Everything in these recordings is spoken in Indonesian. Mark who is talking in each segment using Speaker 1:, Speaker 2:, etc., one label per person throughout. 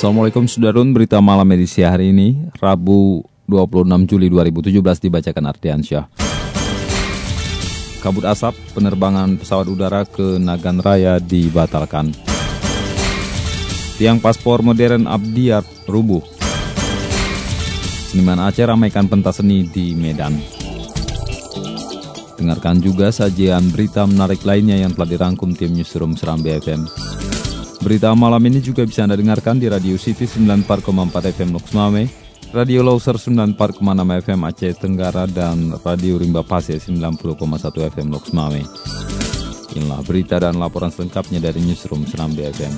Speaker 1: Assalamualaikum Sudarun, berita malam edisi hari ini, Rabu 26 Juli 2017 dibacakan Ardiansyah. Kabut asap, penerbangan pesawat udara ke Nagan Raya dibatalkan. Tiang paspor modern Abdiat rubuh. Seniman Aceh ramaikan pentas seni di Medan. Dengarkan juga sajian berita menarik lainnya yang telah dirangkum tim Newsroom Seram BFM. Berita malam ini juga bisa Anda dengarkan di Radio City 94,4 FM Lux Mame, Radio Loser 94,6 FM Aceh Tenggara, dan Radio Rimba Pasir 90,1 FM Lux Mame. Inilah berita dan laporan selengkapnya dari Newsroom Seram BFM.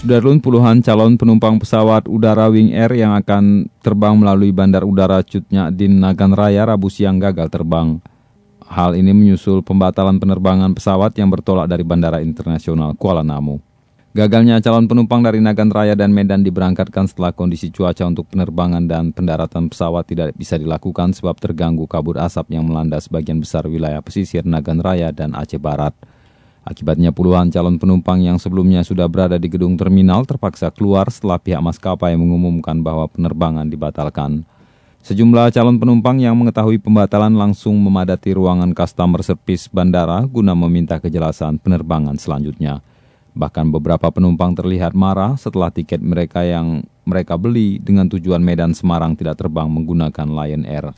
Speaker 1: Sudarlun puluhan calon penumpang pesawat udara Wing Air yang akan terbang melalui Bandar Udara Cutnya di Nagan Raya Rabu siang gagal terbang. Hal ini menyusul pembatalan penerbangan pesawat yang bertolak dari Bandara Internasional Kuala Namu. Gagalnya calon penumpang dari Nagan Raya dan Medan diberangkatkan setelah kondisi cuaca untuk penerbangan dan pendaratan pesawat tidak bisa dilakukan sebab terganggu kabut asap yang melanda sebagian besar wilayah pesisir Nagan Raya dan Aceh Barat. Akibatnya puluhan calon penumpang yang sebelumnya sudah berada di gedung terminal terpaksa keluar setelah pihak maskapai mengumumkan bahwa penerbangan dibatalkan. Sejumlah calon penumpang yang mengetahui pembatalan langsung memadati ruangan customer service bandara guna meminta kejelasan penerbangan selanjutnya. Bahkan beberapa penumpang terlihat marah setelah tiket mereka yang mereka beli dengan tujuan Medan Semarang tidak terbang menggunakan Lion Air.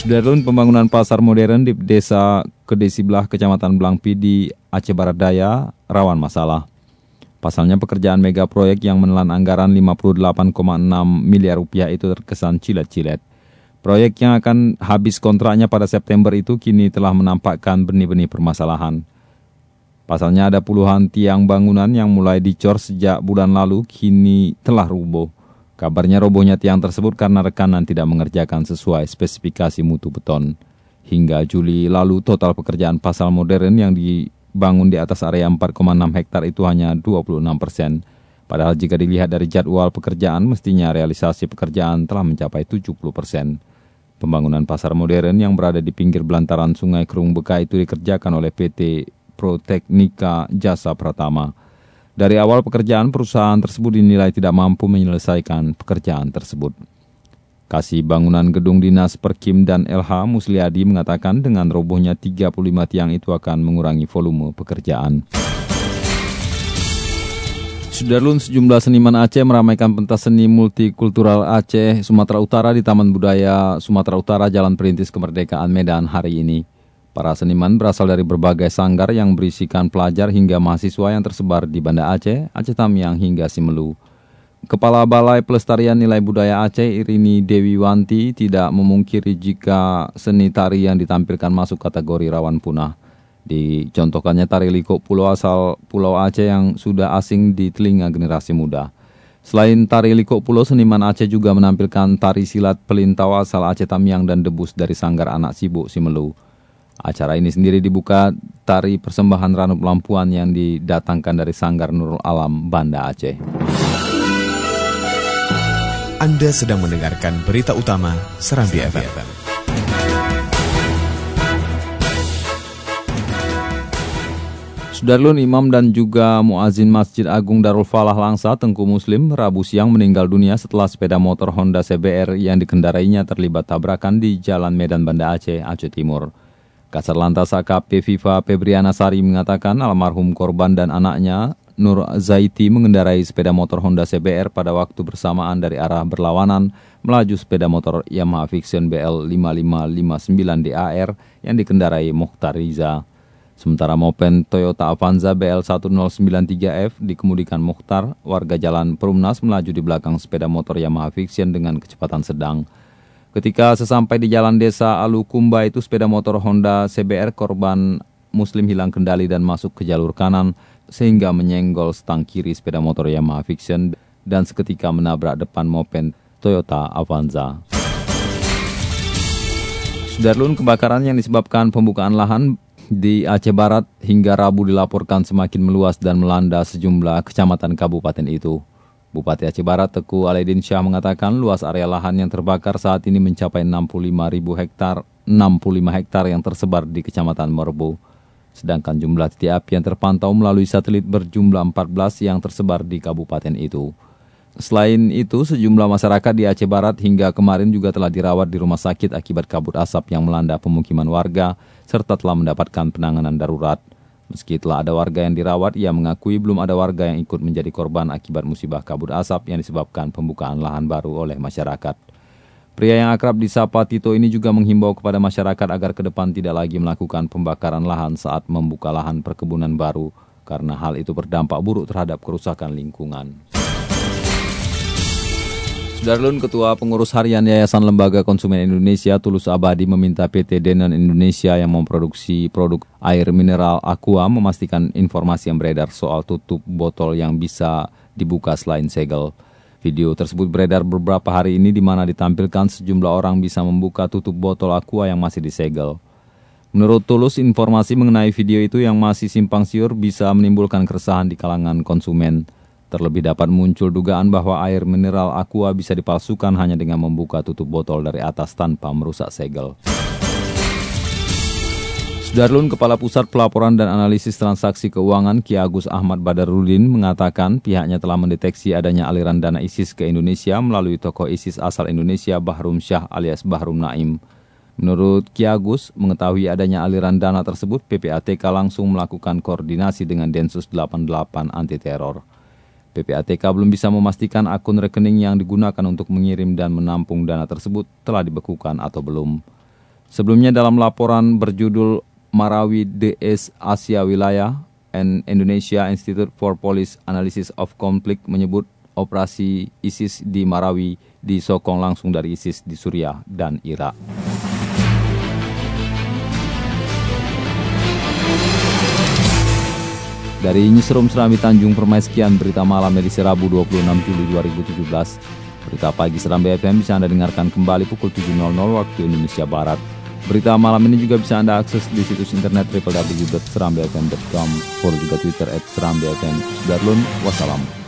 Speaker 1: Sudarlun pembangunan pasar modern di desa Kedesibelah Kecamatan Blangpi di Aceh Barat Daya rawan masalah. Pasalnya pekerjaan mega proyek yang menelan anggaran 58,6 miliar rupiah itu terkesan cilet-cilet. Proyek yang akan habis kontraknya pada September itu kini telah menampakkan benih-benih permasalahan. Pasalnya ada puluhan tiang bangunan yang mulai dicor sejak bulan lalu kini telah rubuh. Kabarnya robohnya tiang tersebut karena rekanan tidak mengerjakan sesuai spesifikasi mutu beton. Hingga Juli lalu total pekerjaan pasal modern yang dibangun di atas area 4,6 hektar itu hanya 26 persen. Padahal jika dilihat dari jadwal pekerjaan, mestinya realisasi pekerjaan telah mencapai 70 persen. Pembangunan pasar modern yang berada di pinggir belantaran sungai Kerung Beka itu dikerjakan oleh PT Proteknika Jasa Pratama. Dari awal pekerjaan, perusahaan tersebut dinilai tidak mampu menyelesaikan pekerjaan tersebut. Kasih bangunan gedung dinas Perkim dan LH Musliadi mengatakan dengan robohnya 35 tiang itu akan mengurangi volume pekerjaan. Sudarlun sejumlah seniman Aceh meramaikan pentas seni multikultural Aceh Sumatera Utara di Taman Budaya Sumatera Utara Jalan Perintis Kemerdekaan Medan hari ini. Para seniman berasal dari berbagai sanggar yang berisikan pelajar hingga mahasiswa yang tersebar di Banda Aceh, Aceh Tamiang hingga Simelu. Kepala Balai Pelestarian Nilai Budaya Aceh Irini Dewi Wanti tidak memungkiri jika seni tari yang ditampilkan masuk kategori rawan punah. Dicontohkannya tari liko pulau asal Pulau Aceh yang sudah asing di telinga generasi muda. Selain tari liko pulau, seniman Aceh juga menampilkan tari silat pelintau asal Aceh Tamiang dan debus dari Sanggar Anak Sibuk Simelu. Acara ini sendiri dibuka tari persembahan Ranup Lampuan yang didatangkan dari Sanggar Nurul Alam, Banda Aceh.
Speaker 2: Anda sedang mendengarkan berita utama Serambi FM.
Speaker 1: Sudarlun Imam dan juga Muazin Masjid Agung Darul Falah Langsa Tengku Muslim Rabu siang meninggal dunia setelah sepeda motor Honda CBR yang dikendarainya terlibat tabrakan di Jalan Medan Banda Aceh, Aceh Timur. Kasar Lantas AKP FIFA Febriana Sari mengatakan almarhum korban dan anaknya Nur Zaiti mengendarai sepeda motor Honda CBR pada waktu bersamaan dari arah berlawanan melaju sepeda motor Yamaha Fiction BL 5559 DAR yang dikendarai Mukhtar Riza. Sementara mopen Toyota Avanza BL 1093F dikemudikan Mukhtar, warga jalan Perumnas melaju di belakang sepeda motor Yamaha Fiction dengan kecepatan sedang. Ketika sesampai di jalan desa Alukumba itu sepeda motor Honda CBR korban muslim hilang kendali dan masuk ke jalur kanan sehingga menyenggol stang kiri sepeda motor Yamaha Fiction dan seketika menabrak depan mopen Toyota Avanza. Sudarlun kebakaran yang disebabkan pembukaan lahan di Aceh Barat hingga Rabu dilaporkan semakin meluas dan melanda sejumlah kecamatan kabupaten itu. Bupati Aceh Barat Teku Aledin Syah mengatakan luas area lahan yang terbakar saat ini mencapai 65 ribu hektar, 65 hektar yang tersebar di Kecamatan Merbu. Sedangkan jumlah titik api yang terpantau melalui satelit berjumlah 14 yang tersebar di kabupaten itu. Selain itu, sejumlah masyarakat di Aceh Barat hingga kemarin juga telah dirawat di rumah sakit akibat kabut asap yang melanda pemukiman warga, serta telah mendapatkan penanganan darurat. Meski telah ada warga yang dirawat, ia mengakui belum ada warga yang ikut menjadi korban akibat musibah kabut asap yang disebabkan pembukaan lahan baru oleh masyarakat. Pria yang akrab disapa Tito ini juga menghimbau kepada masyarakat agar ke depan tidak lagi melakukan pembakaran lahan saat membuka lahan perkebunan baru, karena hal itu berdampak buruk terhadap kerusakan lingkungan. Darlun Ketua Pengurus Harian Yayasan Lembaga Konsumen Indonesia Tulus Abadi meminta PT Denan Indonesia yang memproduksi produk air mineral Aqua memastikan informasi yang beredar soal tutup botol yang bisa dibuka selain segel. Video tersebut beredar beberapa hari ini di mana ditampilkan sejumlah orang bisa membuka tutup botol Aqua yang masih disegel. Menurut Tulus, informasi mengenai video itu yang masih simpang siur bisa menimbulkan keresahan di kalangan konsumen. Terlebih dapat muncul dugaan bahwa air mineral aqua bisa dipalsukan hanya dengan membuka tutup botol dari atas tanpa merusak segel. Sudarlun, Kepala Pusat Pelaporan dan Analisis Transaksi Keuangan Ki Agus Ahmad Badarudin mengatakan pihaknya telah mendeteksi adanya aliran dana ISIS ke Indonesia melalui tokoh ISIS asal Indonesia Bahrum Syah alias Bahrum Naim. Menurut Ki Agus, mengetahui adanya aliran dana tersebut, PPATK langsung melakukan koordinasi dengan Densus 88 anti teror. PPATK belum bisa memastikan akun rekening yang digunakan untuk mengirim dan menampung dana tersebut telah dibekukan atau belum. Sebelumnya dalam laporan berjudul Marawi DS Asia Wilayah and Indonesia Institute for Police Analysis of Conflict menyebut operasi ISIS di Marawi disokong langsung dari ISIS di Suriah dan Irak. Dari Newsroom Serambi Tanjung Permai berita malam edisi Rabu 26 Juli 2017. Berita pagi Serambi FM bisa Anda dengarkan kembali pukul 7.00 waktu Indonesia Barat. Berita malam ini juga bisa Anda akses di situs internet www.serambifm.com. Follow juga Twitter at Serambi FM. Sudarlun, wassalam.